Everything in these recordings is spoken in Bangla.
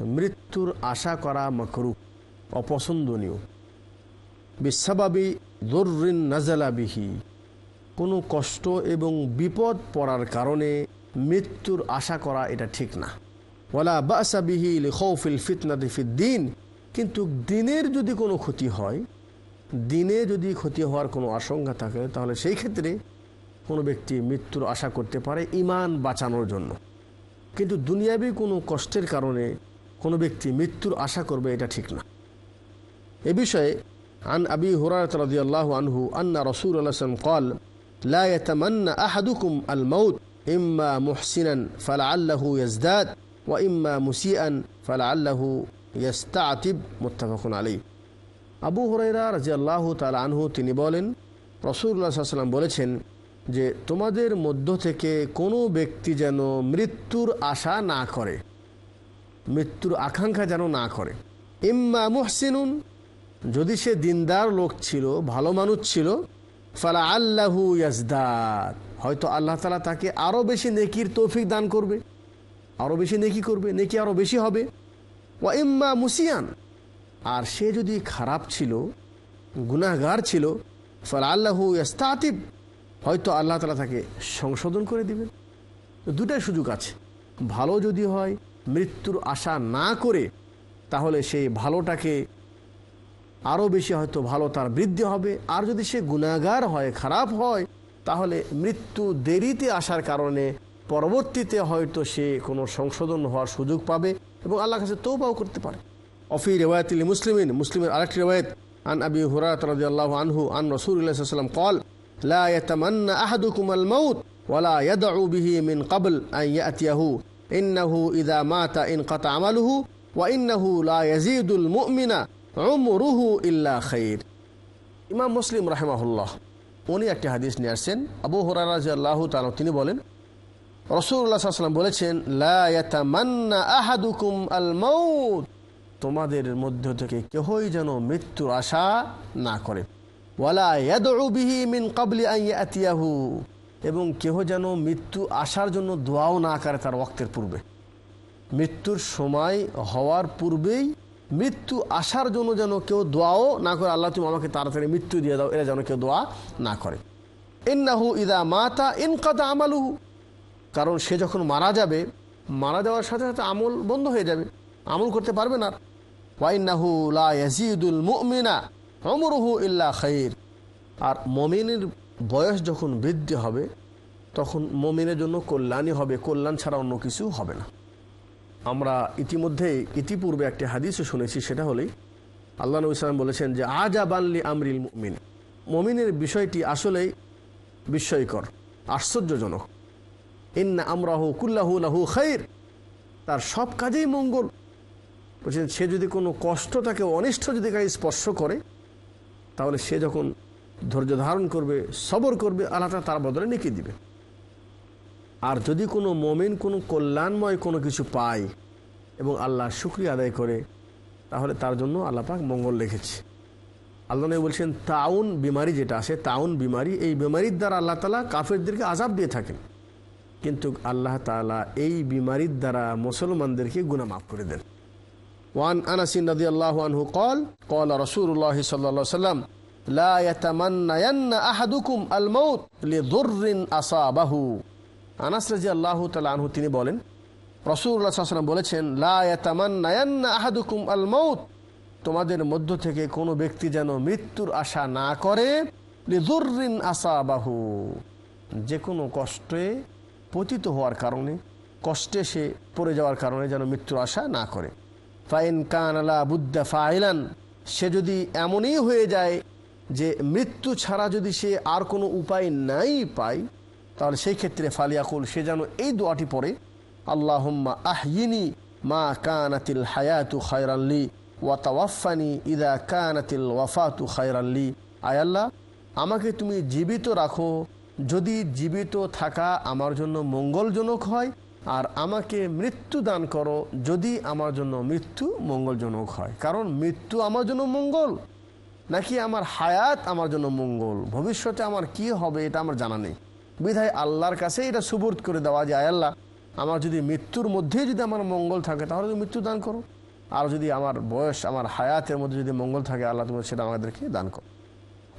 মৃত্যুর আশা করা মকরু, অপছন্দনীয়। বিশ্ববাবী দর্রিন নাজালাবিহি কোনো কষ্ট এবং বিপদ পড়ার কারণে মৃত্যুর আশা করা এটা ঠিক না। ওলা বাসাবিহি খৌফিল ফিতনাদি দিন। কিন্তু দিনের যদি কোনো ক্ষতি হয়, দিনে যদি ক্ষতি হওয়ার কোনো আশঙ্কা থাকে, তাহলে সেই ক্ষেত্রে কোনো ব্যক্তি মৃত্যুর আশা করতে পারে ইমান বাঁচানোর জন্য। কিন্তু দুনিয়াবি কোনো কষ্টের কারণে কোনো ব্যক্তি মৃত্যুর আশা করবে এটা ঠিক না। এ বিষয়ে আন আবি হুরায়ত রাদিয়াল্লাহ আনহু আন্না রসুল আল্লাহম কল, লা ইয়াতামান্না আহাদুকুম আল মাউত ইম্মা মুহসিনান ফালাআল্লাহু ইয়াজদাদ, ওয়া ইম্মা মুসিআন ফালাআল্লাহু ইয়াস্তাআতিব মুত্তাফাকুন আলাইহি। আবু হুরাইরা রাজিয়াল্লাহ তাল আনহু তিনি বলেন রসুল্লাহ সাল্লাম বলেছেন যে তোমাদের মধ্য থেকে কোনো ব্যক্তি যেন মৃত্যুর আশা না করে। মৃত্যুর আকাঙ্ক্ষা যেন না করে। ইম্মা মুহসিনুন, যদি সে দিনদার লোক ছিল, ভালো মানুষ ছিল, ফালা আল্লাহু ইয়াজদাদ, হয়তো আল্লাহ তালা তাকে আরও বেশি নেকির তৌফিক দান করবে। আরও বেশি নেকি করবে, নেকি আরও বেশি হবে। ওয়া ইম্মা মুসিয়ান, আর সে যদি খারাপ ছিল, গুনাহগার ছিল, ফালা আল্লাহু ইয়াস্তাতিব, হয়তো আল্লাহ তালা তাকে সংশোধন করে দিবেন। দুটাই সুযোগ আছে। ভালো যদি হয় মৃত্যুর আশা না করে, তাহলে সেই ভালোটাকে আরও বেশি হয়তো ভালো তার বৃদ্ধি হবে। আর যদি সে গুণাগার হয়, খারাপ হয়, তাহলে মৃত্যু দেরিতে আসার কারণে পরবর্তীতে হয়তো সে কোনো সংশোধন হওয়ার সুযোগ পাবে এবং আল্লাহ কাছে তৌবাও করতে পারে। অফি রেওয়ায়তিল মুসলিমিন, মুসলিমের আরেকটি রেওয়ায়ত, আন আবি হুরাত রাজি আল্লাহ আনহু, আন রসুল্লাহাম কল লা ইয়াতামান্না আহাদুকুম আল মাউত ওয়ালা ইয়াদউ বিহি মিন ক্বাবল আন ইয়াতিয়াহু। ইন্নাহু ইদা মাতা ইন কত আমালুহু ওয়া ইন্নাহু লাজিদুল মুমিনা রুহু ইল্লা খৈর ইমাম মুসলিম রাহেমাহুল্লাহ, উনি একটা হাদিস নিয়ে আসছেন। আবু হরারাজ আল্লাহ তাল তিনি বলেন রসুল্লাহ সাল্লাম বলেছেন লায়াতামান্না আহাদুকুম আল মৌত তোমাদের মধ্য থেকে কেহই যেন মৃত্যুর আশা না করে। ওয়ালা ইয়াদু বিহি মিন কাবলি আইয়াতিয়াহু এবং কেহ যেন মৃত্যু আসার জন্য দোয়াও না করে তার ওক্তের পূর্বে। মৃত্যুর সময় হওয়ার পূর্বেই মৃত্যু আসার জন্য যেন কেউ দোয়াও না করে, আল্লাহ তুমি আমাকে তাড়াতাড়ি মৃত্যু দিয়ে দাও, এরা যেন কেউ দোয়া না করে। ইন্নাহু ইদা মাতা ইনকাতা আমালুহু। কারণ সে যখন মারা যাবে, মারা যাওয়ার সাথে সাথে আমল বন্ধ হয়ে যাবে, আমল করতে পারবে না। ওয়াইনাহু লা ইয়াজিদুল মুমিনা অমরহু ইল্লা খাইর। আর মমিনের বয়স যখন বৃদ্ধি হবে, তখন মমিনের জন্য কল্যাণই হবে। কল্যাণ ছাড়া অন্য কিছু হবে না। আমরা ইতিমধ্যে ইতিপূর্বে একটি হাদিসও শুনেছি, সেটা হলেই আল্লাহ নবী সালাম বলেছেন যে আজা বানলি আমরিল মমিন। মমিনের বিষয়টি আসলেই বিস্ময়কর, আশ্চর্যজনক। ইন্না আমরাহু কুল্লাহু লাহু খাইর। তার সব কাজেই মঙ্গল। বলছেন, সে যদি কোনো কষ্ট তাকে অনিষ্ট যদি কাজ স্পর্শ করে, তাহলে সে যখন ধৈর্য ধারণ করবে, সবর করবে, আল্লাহ তার বদলে নেকি দিবে। আর যদি কোনো মমিন কোনো কল্যাণময় কোনো কিছু পায় এবং আল্লাহ শুক্রিয়া আদায় করে, তাহলে তার জন্য আল্লাপাক মঙ্গল রেখেছে। আল্লাহ বলছেন, তাউন বিমারি যেটা আছে, তাউন বিমারি, এই বিমারির দ্বারা আল্লাহ তালা কাফেরদেরকে আজাব দিয়ে থাকেন। কিন্তু আল্লাহ তালা এই বিমারির দ্বারা মুসলমানদেরকে গুণা মাফ করে দেন। ওয়ান আনাসিন নদী আল্লাহ কল কল রসুল্লাহ সাল্লা সাল্লাম আহাদুকুম আসাবাহু। আনহু তিনি বলেন বলেছেন আহাদুকুম তোমাদের মধ্য থেকে কোনো ব্যক্তি যেন মৃত্যুর আশা না করে আসাবাহু। যে কোনো কষ্টে পতিত হওয়ার কারণে, কষ্টে সে পড়ে যাওয়ার কারণে যেন মৃত্যুর আশা না করে। ফাইন কান আলা বুদ্দা ফাইলান, সে যদি এমনই হয়ে যায় যে মৃত্যু ছাড়া যদি সে আর কোনো উপায় নাই পায়, তাহলে সেই ক্ষেত্রে ফালিয়াকুল, সে যেন এই দোয়াটি পড়ে, আল্লাহম্মা আহিনী মা কানাতিল হায়াতু খায়রাল্লি ওয়াতাওয়াফানি ইদা কানাতিল ওয়াফাতু খায়রাল্লি আয়াল্লাহ আমাকে তুমি জীবিত রাখো। যদি জীবিত থাকা আমার জন্য মঙ্গলজনক হয়, আর আমাকে মৃত্যু দান করো, যদি আমার জন্য মৃত্যু মঙ্গলজনক হয়। কারণ মৃত্যু আমার জন্য মঙ্গল। নাকি আমার হায়াত আমার জন্য মঙ্গল? ভবিষ্যতে আমার কি হবে এটা আমার জানা নেই। বিধায় আল্লাহর কাছে এটা সুবুর্ত করে দেওয়া যে আল্লাহ, আমার যদি মৃত্যুর মধ্যেই যদি আমার মঙ্গল থাকে, তাহলে তুমি মৃত্যু দান করো। আর যদি আমার বয়স, আমার হায়াতের মধ্যে যদি মঙ্গল থাকে, আল্লাহ তুমি সেটা আমাদেরকে দান করো।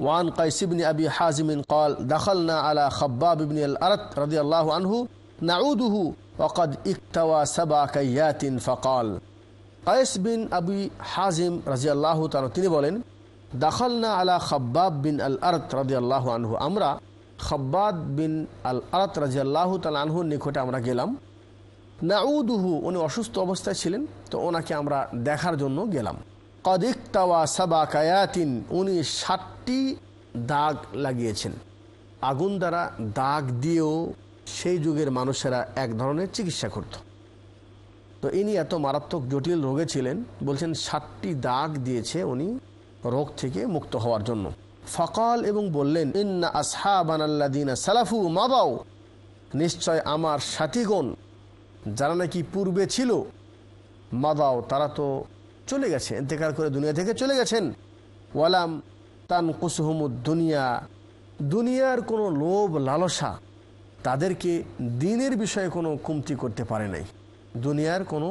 ওয়ান কাইসিবনি আবি হাজিমিন কল দাখলনা আলা খব্বাবিবনি আল আরত রদি আল্লাহ আনহু, নাউদুহু ওকদ ইকতাওয়া সাবা কাইয়াতিন ফকল। কায়েস বিন আবি হাজিম রাজি আল্লাহ তিনি বলেন দাখলনা আলা খাব্বাব বিন আল আরত রাজিয়াল্লাহু আনহু। আমরা খাব্বাদ বিন আল আরত রাজিয়াল্লাহু তাল আনহুর নিকটে আমরা গেলাম। নাউদুহু, উনি অসুস্থ অবস্থায় ছিলেন, তো ওনাকে আমরা দেখার জন্য গেলাম। কদিকতাওয়া সাবা কায়াতিন, উনি ষাটটি দাগ লাগিয়েছেন। আগুন দ্বারা দাগ দিয়েও সেই যুগের মানুষেরা এক ধরনের চিকিৎসা করত। তো ইনি এত মারাত্মক জটিল রোগে ছিলেন, বলছেন ষাটটি দাগ দিয়েছে উনি। রোগ থেকে মুক্ত হওয়ার জন্য। ফকাল এবং বললেন, ইন্না আসহাবানাল্লাদিনা সালাফু মাবাও নিশ্চয় আমার সাথীগণ, যারা নাকি পূর্বে ছিল মাদাও তারা তো চলে গেছে ইন্তেকাল করে দুনিয়া থেকে চলে গেছেন। ওয়ালাম তান কুসুহমুদ দুনিয়া। দুনিয়ার কোনো লোভ, লালসা তাদেরকে দিনের বিষয়ে কোনো কমতি করতে পারে নাই। দুনিয়ার কোনো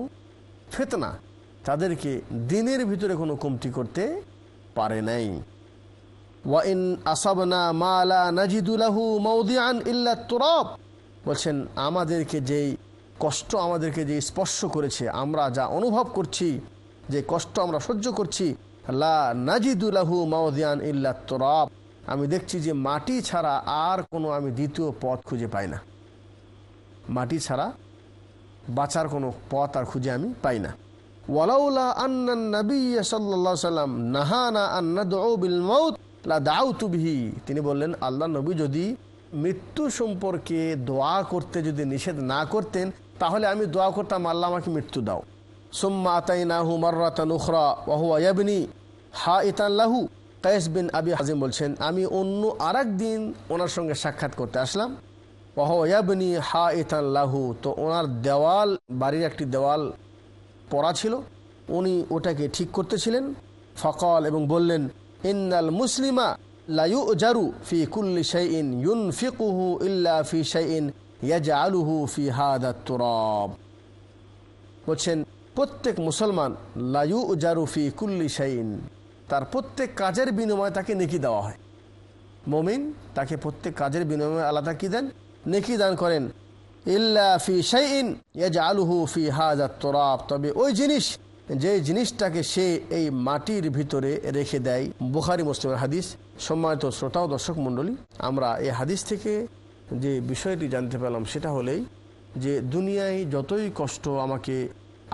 ফেতনা তাদেরকে দিনের ভিতরে কোনো কমতি করতে পারে নাই। ওয়াইন আসাবনা মালা নাজিদুলাহু মৌদিয়ান ইল্লা তুরব। বলছেন, আমাদেরকে যেই কষ্ট আমাদেরকে যে স্পর্শ করেছে, আমরা যা অনুভব করছি যে কষ্ট আমরা সহ্য করছি, লা নাজিদুলাহু মাউদিয়ান ইল্লা তোরাব। আমি দেখছি যে মাটি ছাড়া আর কোনো আমি দ্বিতীয় পথ খুঁজে পাই না। মাটি ছাড়া বাঁচার কোনো পথ আর খুঁজে আমি পাই না। ওয়ালাউলা আন্নান নবী সাল্লাহ সাল্লাম নাহানা আন্না বিল মাউত লা দাউতু বিহি। তিনি বললেন, আল্লাহ নবী যদি মৃত্যু সম্পর্কে দোয়া করতে যদি নিষেধ না করতেন, তাহলে আমি দোয়া করতাম, আল্লাহ আমাকে মৃত্যু দাও। সুম্মা আতাইনাহু মার্রাতান উখরা ওয়াহুয়া ইয়াবনি হা ইতান লাহু। কায়েস বিন আবি হাজিম বলছেন, আমি অন্য আর দিন ওনার সঙ্গে সাক্ষাৎ করতে আসলাম। ওয়াহুয়া ইয়াবনি হা ইতান লাহু, তো ওনার দেওয়াল, বাড়ির একটি দেওয়াল পড়া ছিল। উনি ওটাকে ঠিক করতেছিলেন। ফকল এবং বললেন, ইন্নাল মুসলিমা লাইউ জারু ফি কুল্লি শাইন ইউন ফিকুহু ইল্লা ফি শাইইন ইয়াজআলুহু ফি হাদা তুরাব। বলছেন, প্রত্যেক মুসলমান লায়ু জারুফি কুল্লি শাইন তার প্রত্যেক কাজের বিনিময়ে তাকে নেকি দেওয়া হয়। মমিন তাকে প্রত্যেক কাজের বিনিময়ে আলাদা কি দেন? নেকি দান করেন। ইল্লা ফি শাইন ফি তবে ওই জিনিস, যে জিনিসটাকে সে এই মাটির ভিতরে রেখে দেয়, বুখারি মুসলিমের হাদিস, সম্মানিত শ্রোতা ও দর্শক মণ্ডলী, আমরা এই হাদিস থেকে যে বিষয়টি জানতে পেলাম, সেটা হলেই যে দুনিয়ায় যতই কষ্ট আমাকে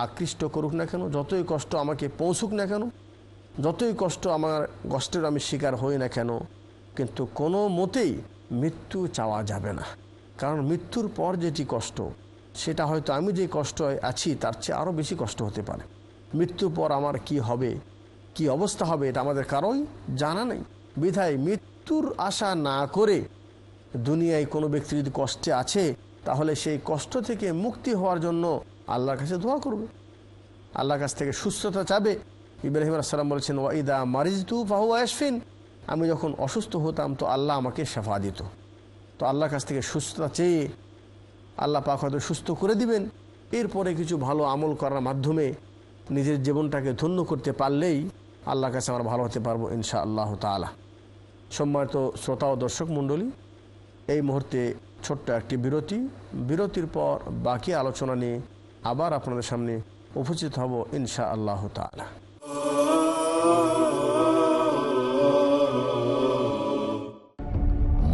আকৃষ্ট করুক না কেন, যতই কষ্ট আমাকে পৌঁছুক না কেন, যতই কষ্ট আমার কষ্টের আমি শিকার হই না কেন, কিন্তু কোনো মতেই মৃত্যু চাওয়া যাবে না। কারণ মৃত্যুর পর যেটি কষ্ট, সেটা হয়তো আমি যে কষ্ট আছি, তার চেয়ে আরও বেশি কষ্ট হতে পারে। মৃত্যুর পর আমার কি হবে? কি অবস্থা হবে? এটা আমাদের কারোই জানা নেই। বিধায় মৃত্যুর আশা না করে দুনিয়ায় কোনো ব্যক্তি যদি কষ্টে আছে, তাহলে সেই কষ্ট থেকে মুক্তি হওয়ার জন্য আল্লাহর কাছে দোয়া করবে। আল্লাহর কাছ থেকে সুস্থতা চাবে। ইব্রাহিম আসসালাম বলেছেন ওয়াইদা মারিজতু ফাহু আশফিন আমি যখন অসুস্থ হতাম, তো আল্লাহ আমাকে সেফা দিত। তো আল্লাহর কাছ থেকে সুস্থতা চেয়ে আল্লাহ পাক হয়তো সুস্থ করে দিবেন। এরপরে কিছু ভালো আমল করার মাধ্যমে নিজের জীবনটাকে ধন্য করতে পারলেই আল্লাহর কাছে আমরা ভালো হতে পারব ইনশা আল্লাহ তালা সম্মানিত শ্রোতা ও দর্শক মণ্ডলী, এই মুহূর্তে ছোট্ট একটি বিরতি। বিরতির পর বাকি আলোচনা নিয়ে আবার আপনাদের সামনে উপস্থিত হব ইনশা আল্লাহ তালা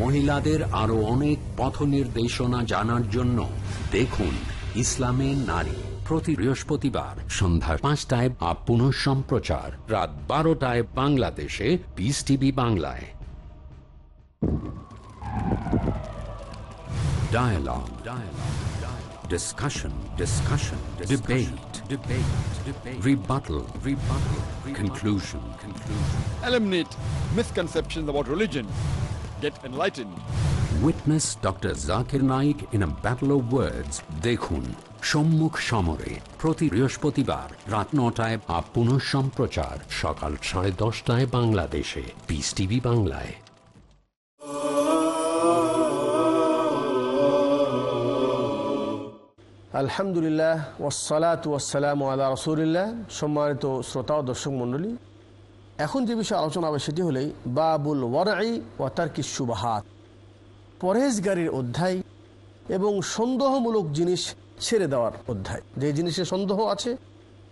মহিলাদের আরও অনেক পথ নির্দেশনা জানার জন্য দেখুন ইসলামে নারী প্রতি বৃহস্পতিবার সন্ধ্যা পাঁচটায় আপ পুনঃ সম্প্রচার রাত বারোটায় বাংলাদেশে পিস টিভি বাংলায় Dialogue. Dialogue. Dialogue. Discussion. Discussion. Debate. Debate. Debate. Rebuttal. Rebuttal. Conclusion. Conclusion. Eliminate misconceptions about religion. Get enlightened. Witness Dr. Zakir Naik in a battle of words. দেখুন সম্মুখ সমরে প্রতি বৃহস্পতিবার রাত নটায় আপ সম্প্রচার সকাল সাড়ে দশটায় বাংলাদেশে পিস টিভি বাংলায় আলহামদুলিল্লাহ ওসালাত ওয়াসালাম আল্লাহ রসুলিল্লাহ সম্মানিত শ্রোতা ও দর্শক মণ্ডলী এখন যে বিষয়ে আলোচনা হবে সেটি হলেই বাবুল ওয়ারাই ও ওয়াতার কিসুবাহাত পরহেজগারির অধ্যায় এবং সন্দেহমূলক জিনিস ছেড়ে দেওয়ার অধ্যায়। যে জিনিসে সন্দেহ আছে,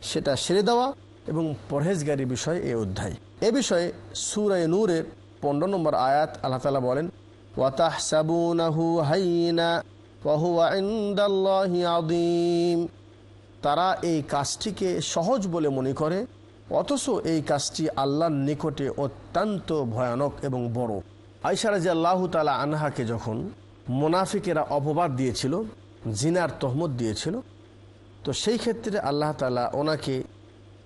সেটা সেরে দেওয়া এবং পরহেজগারি বিষয় এই অধ্যায়। এ বিষয়ে সুরায় নূরের পনেরো নম্বর আয়াত আল্লাহ তালা বলেন ওয়াতাহ সাবুনাহু হাইনা তারা এই কাজটিকে সহজ বলে মনে করে অথচ এই কাজটি আল্লাহর নিকটে অত্যন্ত ভয়ানক এবং বড়। আইসারা যে আল্লাহ তালা আনহাকে যখন মোনাফিকেরা অপবাদ দিয়েছিল, জিনার তহমত দিয়েছিল, তো সেই ক্ষেত্রে আল্লাহ তালা ওনাকে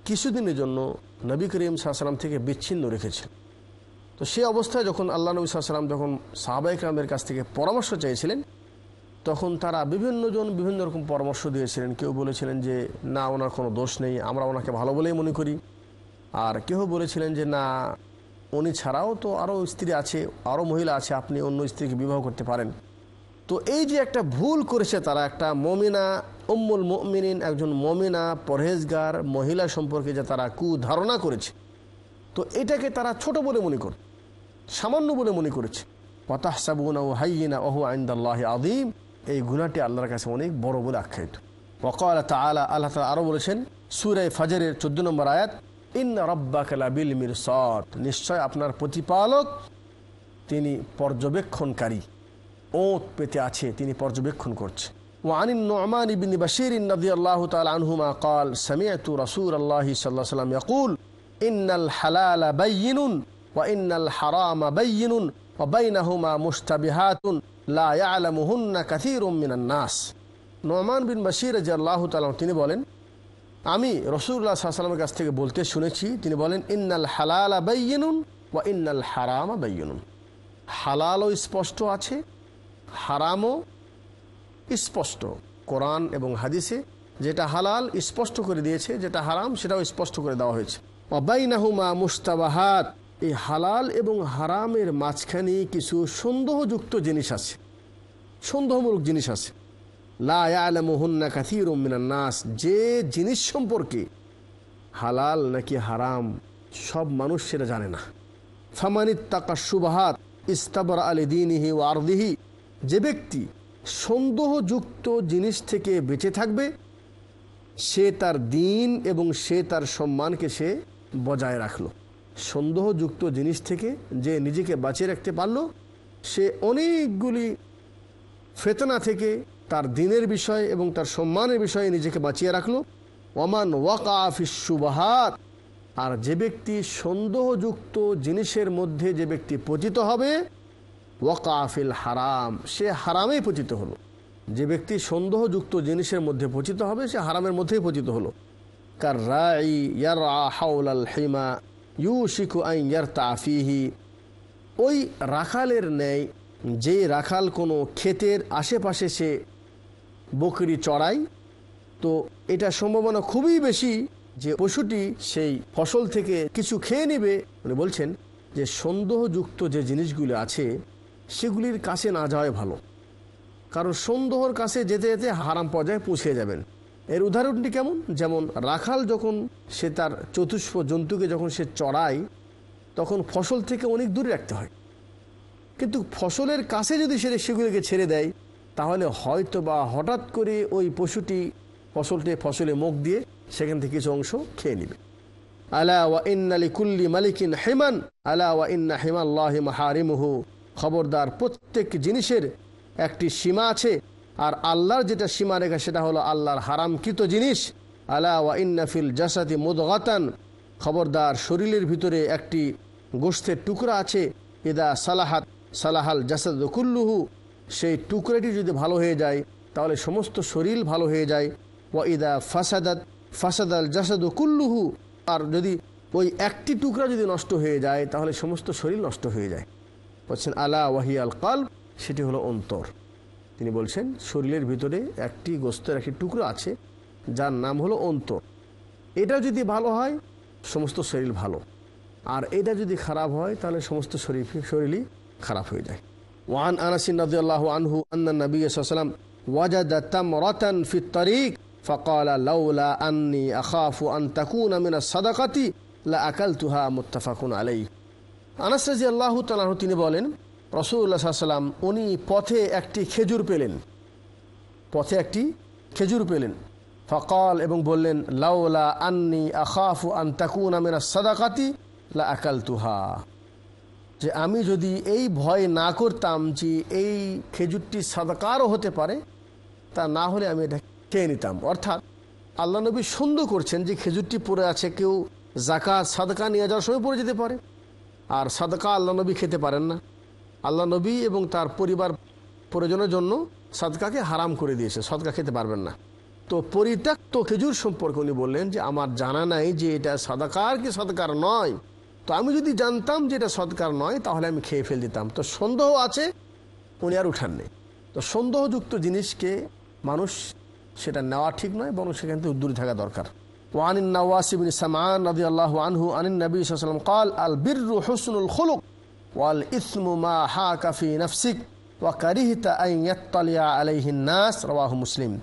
কিছুদিনের জন্য নবী করিম সাহসালাম থেকে বিচ্ছিন্ন রেখেছিল তো সেই অবস্থায় যখন আল্লাহ নবী সাহসালাম যখন সাহাবাইকরামের কাছ থেকে পরামর্শ চাইছিলেন তখন তারা বিভিন্নজন বিভিন্ন রকম পরামর্শ দিয়েছিলেন। কেউ বলেছিলেন যে, না, ওনার কোনো দোষ নেই, আমরা ওনাকে ভালো বলেই মনে করি। আর কেউ বলেছিলেন যে, না, উনি ছাড়াও তো আরও স্ত্রী আছে আরও মহিলা আছে, আপনি অন্য স্ত্রীকে বিবাহ করতে পারেন। তো এই যে একটা ভুল করেছে তারা, একটা মমিনা, উম্মুল মমিনিন একজন মমিনা, পরহেজগার, মহিলা সম্পর্কে যে তারা কুধারণা করেছে, তো এটাকে তারা ছোট বলে মনে করে, সামান্য বলে মনে করেছে। পতাহ সাবুনা ও হাইনা ওহু আইন্দাল্লাহ আদিম এই গুণাটি আল্লাহর কাছে অনেক বড় বলে আখ্যায়িত। ওকাল তালা আল্লাহ তালা আরও বলেছেন সুরাই ফাজারের চোদ্দ নম্বর আয়াত ইন রব্বাকালা বিল মির সট নিশ্চয় আপনার প্রতিপালক তিনি পর্যবেক্ষণকারী ওঁত পেতে আছে তিনি পর্যবেক্ষণ করছে وعن النعمان بن بشير رضي الله تعالى عنهما قال سمعت رسول الله صلى الله عليه وسلم يقول إن الحلال بين وإن الحرام بين وبينهما مشتبهات لا يعلمهن كثير من الناس নোমান বিন বাসির যে আল্লাহ তালাম তিনি বলেন আমি রসুল্লাহ সাল্লামের কাছ থেকে বলতে শুনেছি, তিনি বলেন, ইন্নাল হালাল বাইনুন বা ইন্নাল হারাম বাইনুন হালালও স্পষ্ট আছে, হারামও স্পষ্ট। কোরআন এবং হাদিসে যেটা হালাল স্পষ্ট করে দিয়েছে, যেটা হারাম সেটাও স্পষ্ট করে দেওয়া হয়েছে। অবাইনাহুমা মুস্তাবাহাত এই হালাল এবং হারামের মাঝখানে কিছু সন্দেহযুক্ত জিনিস আছে, সন্দেহমূলক জিনিস আছে। নাস। যে জিনিস সম্পর্কে হালাল নাকি হারাম, সব মানুষ সেটা জানে না। ফামানিত তাকা সুবাহাত ইস্তাবর আলী দিনহি ও আরদিহি। যে ব্যক্তি সন্দেহযুক্ত জিনিস থেকে বেঁচে থাকবে, সে তার দিন এবং সে তার সম্মানকে সে বজায় রাখল। সন্দেহযুক্ত জিনিস থেকে যে নিজেকে বাঁচিয়ে রাখতে পারল, সে অনেকগুলি ফেতনা থেকে তার দিনের বিষয় এবং তার সম্মানের বিষয়ে নিজেকে বাঁচিয়ে রাখল। ওমান ওয়াকাফিসুবাহাত আর যে ব্যক্তি সন্দেহযুক্ত জিনিসের মধ্যে যে ব্যক্তি পতিত হবে ওয়াকাফিল হারাম, সে হারামেই পতিত হলো। যে ব্যক্তি সন্দেহযুক্ত জিনিসের মধ্যে পচিত হবে, সে হারামের মধ্যেই পচিত হলো। কার রাই ইয়ার হাউল আল হিমা ইউ শিখু আইন ইয়ার তাফিহি ওই রাখালের ন্যায় যে রাখাল কোনো ক্ষেতের আশেপাশে সে বকরি চড়ায় তো এটা সম্ভাবনা খুবই বেশি যে পশুটি সেই ফসল থেকে কিছু খেয়ে নেবে। উনি বলছেন যে সন্দেহযুক্ত যে জিনিসগুলো আছে, সেগুলির কাছে না যাওয়াই ভালো। কারণ সন্দেহর কাছে যেতে যেতে হারাম পর্যায়ে পৌঁছে যাবেন। এর উদাহরণটি কেমন? যেমন রাখাল যখন সে তার চতুষ্প জন্তুকে যখন সে চড়ায়, তখন ফসল থেকে অনেক দূরে রাখতে হয়। কিন্তু ফসলের কাছে যদি সে সেগুলিকে ছেড়ে দেয় তাহলে হয়তো বা হঠাৎ করে ওই পশুটি ফসলটি ফসলে মুখ দিয়ে সেখান থেকে কিছু অংশ খেয়ে নেবে। আলা ওয়া ইন্নালি কুল্লি মালিকিন হেমান, আলা ওয়া ইন্না হেমাল্লাহ মাহারিমহু। খবরদার প্রত্যেক জিনিসের একটি সীমা আছে, আর আল্লাহর যেটা সীমা রেখা সেটা হলো আল্লাহর হারামকৃত জিনিস। আলা ওয়া ইন্নাফিল জাসাতি মুদগাতান, খবরদার শরীরের ভিতরে একটি গোষ্ঠের টুকরা আছে, ইদা সালাহাত সালাহাল জাসাদ কুল্লুহু। সেই টুকরাটি যদি ভালো হয়ে যায়, তাহলে সমস্ত শরীর ভালো হয়ে যায়। ওয়া ইদা ফাসাদাত, ফাসাদাল জাসাদ কুল্লুহু। আর যদি ওই একটি টুকরা যদি নষ্ট হয়ে যায়, তাহলে সমস্ত শরীর নষ্ট হয়ে যায়। বলছেন, আলা ওয়াহিয়াল কাল সেটি হলো অন্তর। তিনি বলছেন, শরীরের ভিতরে একটি গোস্তের একটি টুকরো আছে, যার নাম হলো অন্তর। এটা যদি ভালো হয়, সমস্ত শরীর ভালো। আর এটা যদি খারাপ হয়, তাহলে সমস্ত শরীর শরীরই খারাপ হয়ে যায়। ওয়ান আনাসিন রাদিয়াল্লাহু আনহু আন্না নবী সাল্লাল্লাহু ওয়াজাদা তামরাতান ফি তরিক فقال لولا أني أخاف أن تكون من الصدقة لأكلتها متفق عليه আনাস রাদিয়াল্লাহু তাআলা তিনি বলেন রসুল্লাহ সাল্লাম উনি পথে একটি খেজুর পেলেন পথে একটি খেজুর পেলেন ফকাল এবং বললেন লাউলা আন্নি আখাফু আন তাকুন আমেরা সাদাকাতি লা আকাল তুহা যে আমি যদি এই ভয় না করতাম যে এই খেজুরটি সাদাকারও হতে পারে, তা না হলে আমি এটা খেয়ে নিতাম। অর্থাৎ আল্লাহ নবী সন্দেহ করছেন যে খেজুরটি পড়ে আছে, কেউ জাকাত, সাদকা নিয়ে যাওয়ার সময় পড়ে যেতে পারে। আর সাদকা আল্লাহ নবী খেতে পারেন না। আল্লাহ নবী এবং তার পরিবার প্রয়োজনের জন্য সাদকাকে হারাম করে দিয়েছে, সদকা খেতে পারবেন না। তো পরিত্যক্ত খেজুর সম্পর্কে উনি বললেন যে, আমার জানা নাই যে এটা সাদাকার কি সদকার নয়। তো আমি যদি জানতাম যে এটা সদকার নয় তাহলে আমি খেয়ে ফেল দিতাম তো সন্দেহ আছে উনি আর উঠাননি তো সন্দেহযুক্ত জিনিসকে মানুষ সেটা নেওয়া ঠিক নয় বরং সেখান থেকে দূরে থাকা দরকার وعن النواس بن سمعان رضي الله عنه عن النبي صلى الله عليه وسلم قال البر حسن الخلق والإثم ما حاك في نفسك وكرهت أن يطلع عليه الناس رواه مسلم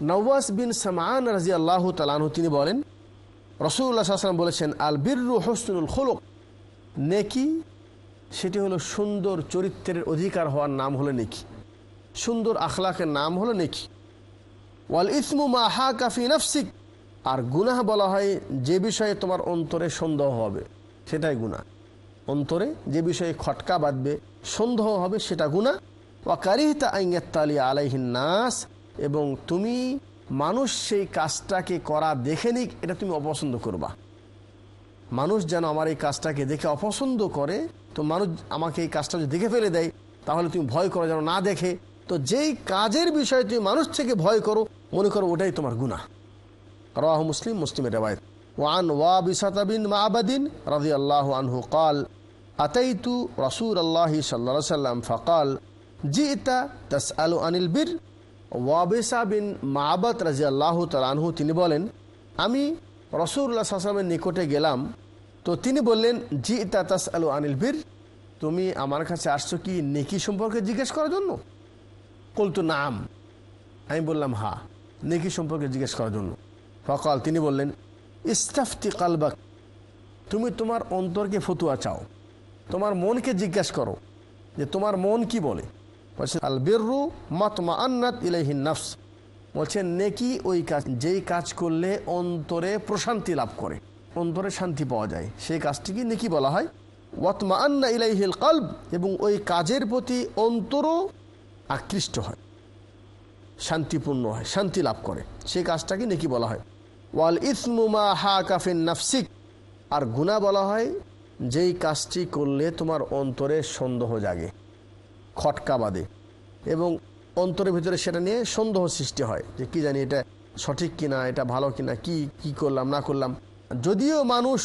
নওয়াস বিন সামান রাজি আল্লাহ তালানহ তিনি বলেন রসুল্লাহ সাল্লাম বলেছেন, আল বিরু হসনুল খোলক। নেকি, সেটি হলো সুন্দর চরিত্রের অধিকার হওয়ার নাম হলো নেকি। সুন্দর আখলাকের নাম হলো নেকি। ওয়াল ইসমু মা হা কাফি নফসিক। আর গুনাহ বলা হয়, যে বিষয়ে তোমার অন্তরে সন্দেহ হবে, সেটাই গুনাহ। অন্তরে যে বিষয়ে খটকা বাঁধবে, সন্দেহ হবে, সেটা গুণা ওয়াকারিহিতা আইয়াত্তালি আলাইহিন নাস। এবং তুমি মানুষ সেই কাজটাকে করা দেখে নিক, এটা তুমি অপছন্দ করবা। মানুষ যেন আমার এই কাজটাকে দেখে অপছন্দ করে, তো মানুষ আমাকে এই কাজটা যদি দেখে ফেলে দেয়, তাহলে তুমি ভয় করো যেন না দেখে। তো যেই কাজের বিষয়ে তুমি মানুষ থেকে ভয় করো, মনে করো ওটাই তোমার গুণা রাহ মুসলিম, মুসলিমের রেবায়ত ওয়ান ওয়া বিসাতাবিন মাহবাদিন রাজি আল্লাহ আনহু কাল, আতাইতু রসুল আল্লাহ সাল্লা সাল্লাম ফকাল, জিতা তাস আলু আনিল বীর ওয়াবেসা বিন মাহবাদ রাজি আল্লাহ তালানহু তিনি বলেন, আমি রসুল্লাহ সাল্লামের নিকটে গেলাম, তো তিনি বললেন জি তাস আলু আনিল বীর, তুমি আমার কাছে আসছো কি নেকি সম্পর্কে জিজ্ঞেস করার জন্য? কলতু নাম। আমি বললাম, হা, নেকি সম্পর্কে জিজ্ঞেস করার জন্য। ফকাল, তিনি বললেন, ইস্তাফতি কালবাক, তুমি তোমার অন্তরকে ফতুয়া চাও। তোমার মনকে জিজ্ঞাসা করো যে তোমার মন কি বলে? বলছেন আল মাতমা আন্নাত ইলাইহিন নফস বলছেন নেকি ওই কাজ, যেই কাজ করলে অন্তরে প্রশান্তি লাভ করে, অন্তরে শান্তি পাওয়া যায়, সেই কাজটিকে নেকি বলা হয়? ওয়াতমা আন্না ইলাইহিল কালব, এবং ওই কাজের প্রতি অন্তরও আকৃষ্ট হয়, শান্তিপূর্ণ হয়, শান্তি লাভ করে, সেই কাজটাকে নেকি বলা হয়। ওয়াল ইসমুমা হা কাফিন নাফসিক। আর গুণা বলা হয়, যেই কাজটি করলে তোমার অন্তরে সন্দেহ জাগে খটকা বাঁধে এবং অন্তরের ভিতরে সেটা নিয়ে সন্দেহ সৃষ্টি হয় যে কি জানি এটা সঠিক কিনা, এটা ভালো কিনা, কি কি করলাম, না করলাম। যদিও মানুষ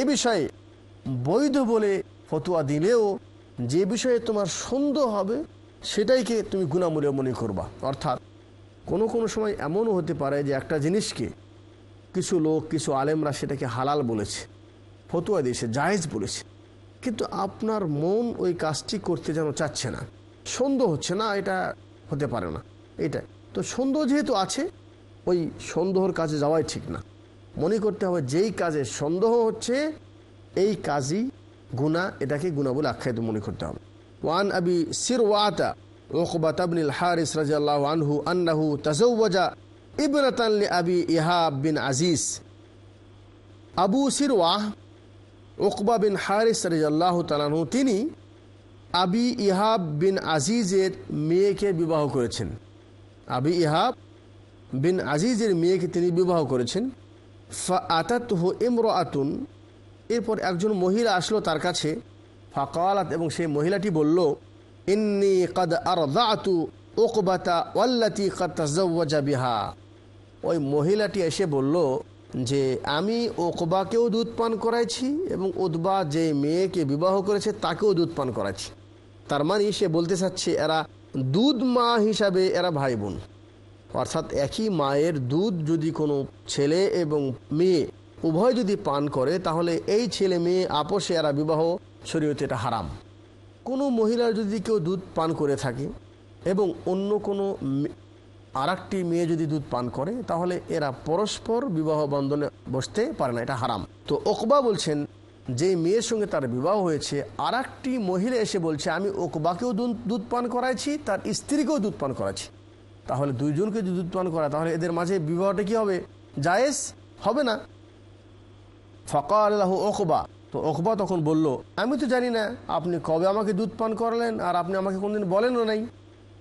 এ বিষয়ে বৈধ বলে ফতুয়া দিলেও যে বিষয়ে তোমার সন্দেহ হবে, সেটাইকে তুমি গুণামূল্য মনে করবা। অর্থাৎ কোনো কোনো সময় এমনও হতে পারে যে একটা জিনিসকে কিছু লোক, কিছু আলেমরা সেটাকে হালাল বলেছে, ফতুয়া দিয়েছে জায়েজ বলেছে। কিন্তু আপনার মন ওই কাজটি করতে যেন চাচ্ছে না। সন্দেহ হচ্ছে না, এটা হতে পারে না। এটা তো সন্দেহ যেহেতু আছে, ওই সন্দেহর কাজে যাওয়াই ঠিক না। মনে করতে হবে যেই কাজে সন্দেহ হচ্ছে, এই কাজই গুণা এটাকে গুণা বলে আখ্যায়িত মনে করতে হবে। ওয়ান আবি সিরওয়াতা ওকবাত আবনিল হারিস রাজিয়াল্লাহু আনহু আন্নাহু তাজাওয়াজা ইবনাতান লি আবি ইহাব বিন আজিজ। আবু সিরওয়াহ ওকবা বিন হারিস রাজিয়াল্লাহু তালানহু তিনি আবি ইহাব বিন আজিজের মেয়েকে বিবাহ করেছেন। আবি ইহাব বিন আজিজের মেয়েকে তিনি বিবাহ করেছেন। ফা আতাত হো ইমর আতুন এরপর একজন মহিলা আসলো তার কাছে। ফাকালাত, এবং সেই মহিলাটি বলল, ইন্নি কদ আর দাতু ওকবাতা ওয়াল্লাতি কদ বিহা। ওই মহিলাটি এসে বলল যে আমি ওকবাকেও দুধ পান করাইছি এবং উদ্বা যে মেয়েকে বিবাহ করেছে তাকেও দুধ পান করাইছি। তার মানে সে বলতে চাচ্ছে, এরা দুধ মা হিসাবে এরা ভাই বোন অর্থাৎ একই মায়ের দুধ যদি কোনো ছেলে এবং মেয়ে উভয় যদি পান করে, তাহলে এই ছেলে মেয়ে আপোষে এরা বিবাহ শরীয়তে এটা হারাম। কোনো মহিলার যদি কেউ দুধ পান করে থাকে এবং অন্য কোনো আর একটি মেয়ে যদি দুধ পান করে, তাহলে এরা পরস্পর বিবাহ বন্ধনে বসতে পারে না, এটা হারাম। তো ওকবা বলছেন, যে মেয়ের সঙ্গে তার বিবাহ হয়েছে আর একটি মহিলা এসে বলছে, আমি ওকবাকেও দুধ পান করাইছি, তার স্ত্রীকেও দুধ পান করাচ্ছি তাহলে দুইজনকে যদি দুধ পান করা, তাহলে এদের মাঝে বিবাহটা কি হবে? জায়েজ? হবে না? ফকা আল্লাহ ওকবা। তো ওকবা তখন বলল, আমি তো জানি না, আপনি কবে আমাকে দুধ পান করালেন, আর আপনি আমাকে কোনদিন বলেনও নাই,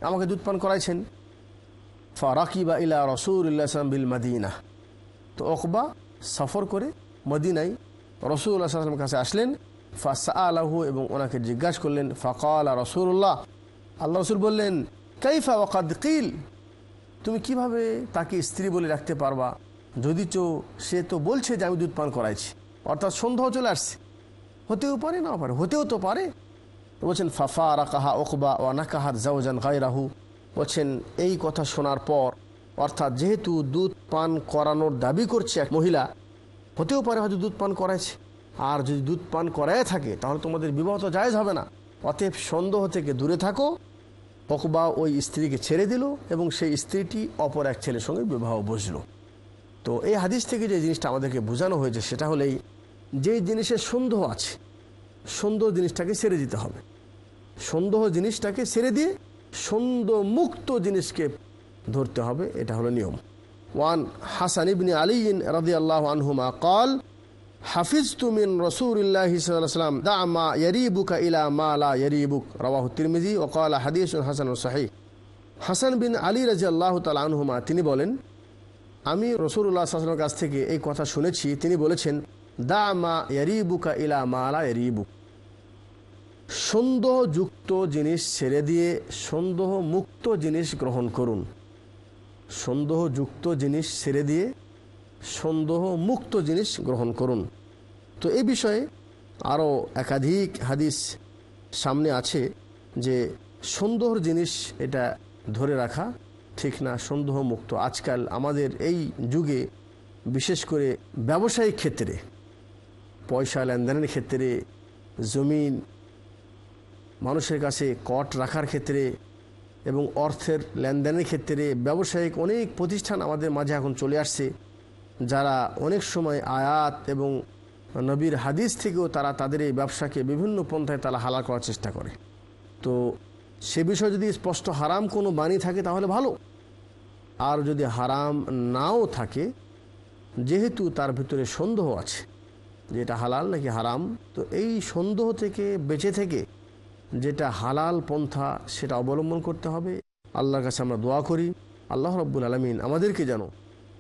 আমাকে দুধ পান করাইছেন। ফারাকিবা ইলা রসুল্লাহাম বিল মদিনা। তো ওকবা সফর করে মদিনায় রসুল্লাহামের কাছে আসলেন ফাসা আলাহু এবং ওনাকে জিজ্ঞাসা করলেন, ফকাল রসুল্লাহ আল্লাহ রসুল বললেন, কাইফা ওকাদ কিল? তুমি কীভাবে তাকে স্ত্রী বলে রাখতে পারবা? যদি চো সে তো বলছে যে আমি দুধ পান করাইছি, অর্থাৎ সন্দেহ চলে আসছে। হতেও পারে না পারে, হতেও তো পারে। বলছেন ফাফা রাকাহা ওকবা ও নাকাহাত জাউজান গায়রাহু। বলছেন, এই কথা শোনার পর, অর্থাৎ যেহেতু দুধ পান করানোর দাবি করছে এক মহিলা, হতেও পারে হয়তো দুধ পান করাইছে। আর যদি দুধ পান করায় থাকে, তাহলে তোমাদের বিবাহ তো জায়জ হবে না। অতএব সন্দেহ থেকে দূরে থাকো। অকবা ওই স্ত্রীকে ছেড়ে দিল এবং সেই স্ত্রীটি অপর এক ছেলের সঙ্গে বিবাহ বসল তো এই হাদিস থেকে যে জিনিসটা আমাদেরকে বোঝানো হয়েছে, সেটা হলেই যেই জিনিসের সন্দেহ আছে, সন্দেহ জিনিসটাকে ছেড়ে দিতে হবে। সন্দেহ জিনিসটাকে ছেড়ে দিয়ে মুক্ত জিনিসকে ধরতে হবে, এটা হলো নিয়ম। ওয়ান হাসান ইবনি আলিন রাজি আল্লাহ আনহুমা কল হাফিজ তুমিন রসুল্লাহ দা মা ইয়ারিবুকা ইলা মা লা ইয়ারিবুক রওয়াহু তিরমিজি ও কলা হাদিস হাসান সাহি হাসান বিন আলী রাজি আল্লাহ তালা আনহুমা, তিনি বলেন, আমি রসুল্লাহ সাল্লামের কাছ থেকে এই কথা শুনেছি, তিনি বলেছেন দা মা ইয়ারিবুকা ইলা মা লা ইয়ারিবুক সন্দেহযুক্ত জিনিস ছেড়ে দিয়ে সন্দেহ মুক্ত জিনিস গ্রহণ করুন। সন্দেহযুক্ত জিনিস ছেড়ে দিয়ে সন্দেহ মুক্ত জিনিস গ্রহণ করুন। তো এই বিষয়ে আরও একাধিক হাদিস সামনে আছে যে সন্দেহর জিনিস এটা ধরে রাখা ঠিক না সন্দেহ মুক্ত আজকাল আমাদের এই যুগে বিশেষ করে ব্যবসায়িক ক্ষেত্রে, পয়সা লেনদেনের ক্ষেত্রে, জমিন মানুষের কাছে কট রাখার ক্ষেত্রে এবং অর্থের লেনদেনের ক্ষেত্রে ব্যবসায়িক অনেক প্রতিষ্ঠান আমাদের মাঝে এখন চলে আসছে, যারা অনেক সময় আয়াত এবং নবীর হাদিস থেকেও তারা তাদের এই ব্যবসাকে বিভিন্ন পন্থায় তারা হালা করার চেষ্টা করে। তো সে বিষয়ে যদি স্পষ্ট হারাম কোনো বাণী থাকে তাহলে ভালো। আর যদি হারাম নাও থাকে, যেহেতু তার ভিতরে সন্দেহ আছে যে এটা হালাল নাকি হারাম, তো এই সন্দেহ থেকে বেঁচে থেকে যেটা হালাল পন্থা সেটা অবলম্বন করতে হবে। আল্লাহর কাছে আমরা দোয়া করি। আল্লাহ রব্বুল আলমিন আমাদেরকে যেন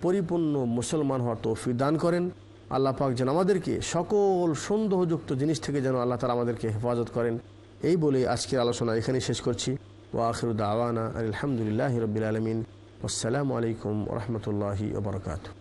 পরিপূর্ণ মুসলমান হওয়ার তৌফিক দান করেন। আল্লাহ পাক যেন আমাদেরকে সকল সন্দেহযুক্ত জিনিস থেকে যেন আল্লাহ তালা আমাদেরকে হেফাজত করেন। এই বলে আজকের আলোচনা এখানে শেষ করছি। ও আখিরুদ্দা আওয়ানা আলহামদুলিল্লাহ রবিল আলমিন। আসসালামু আলাইকুম রহমতুল্লাহি ওবরকাতু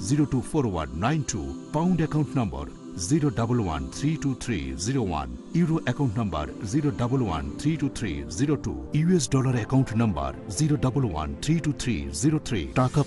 zero two four one nine two pound account number zero double one three two three zero one euro account number zero double one three two three zero two US dollar account number zero double one three two three zero three টাকা